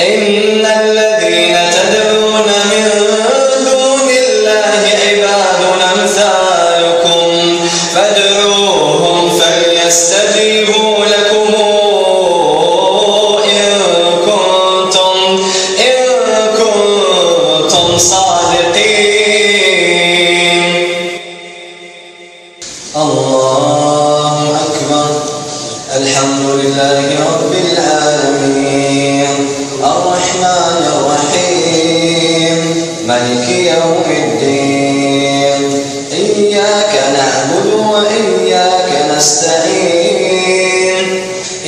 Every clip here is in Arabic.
إن الذين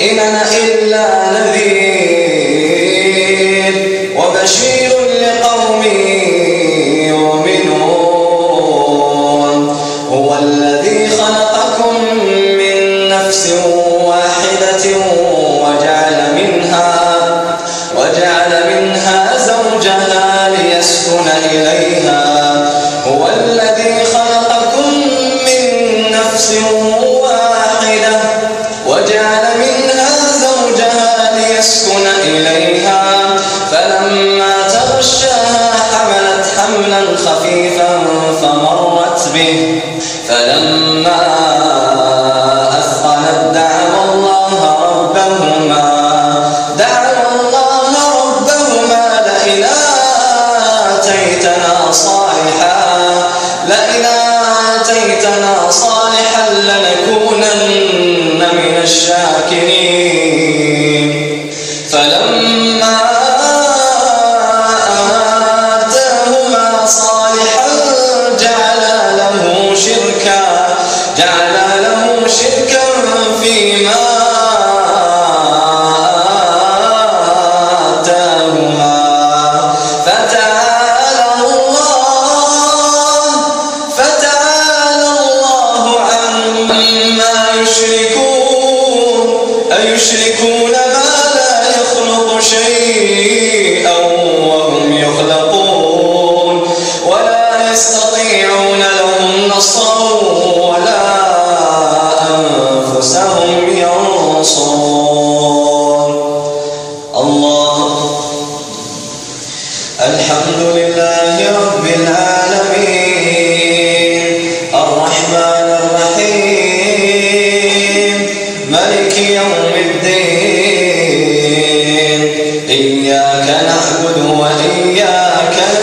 إن أنا إلا نذير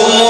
como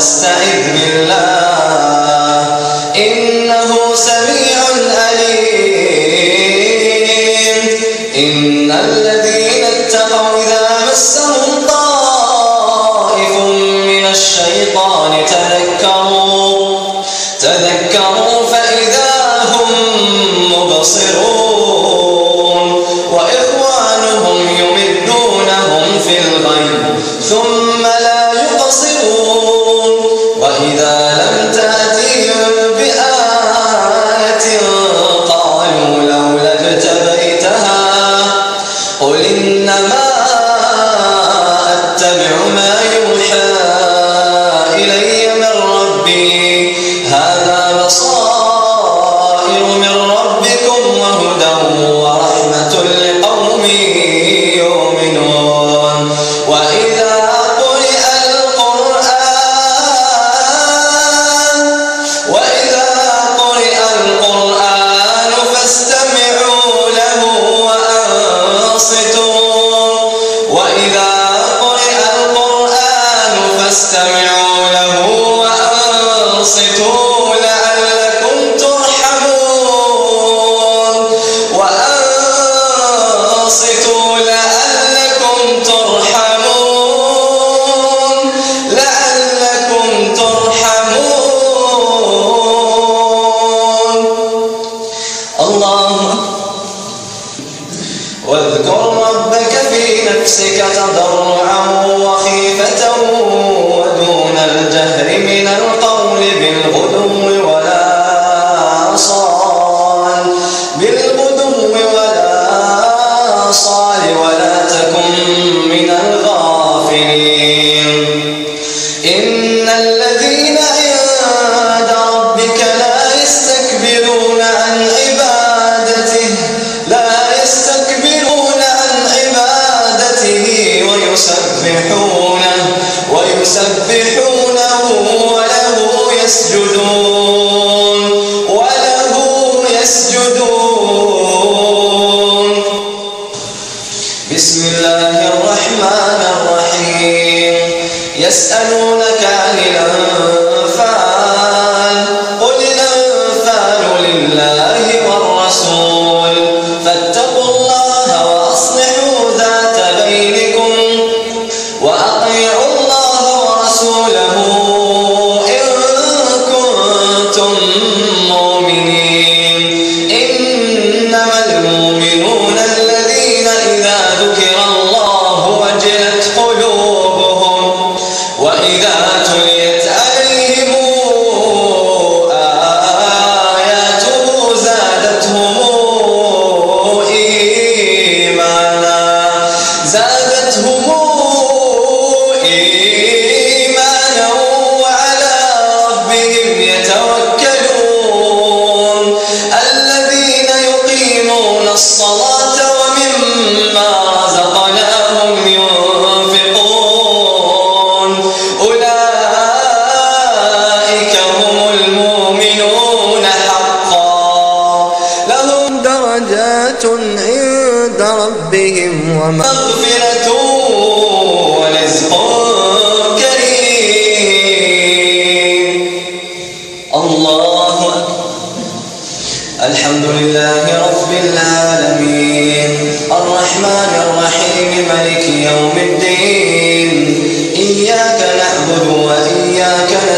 واستعن قل إن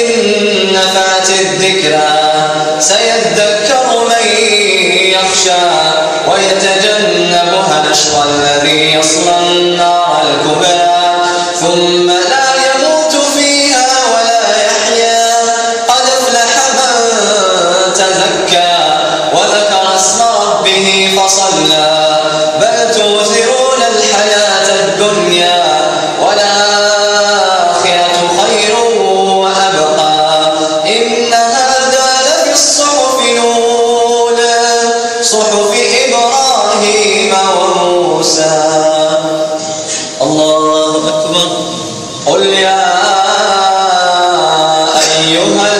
إن نفعت الذكرى سيذكر قل يا أيها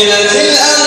في الأرض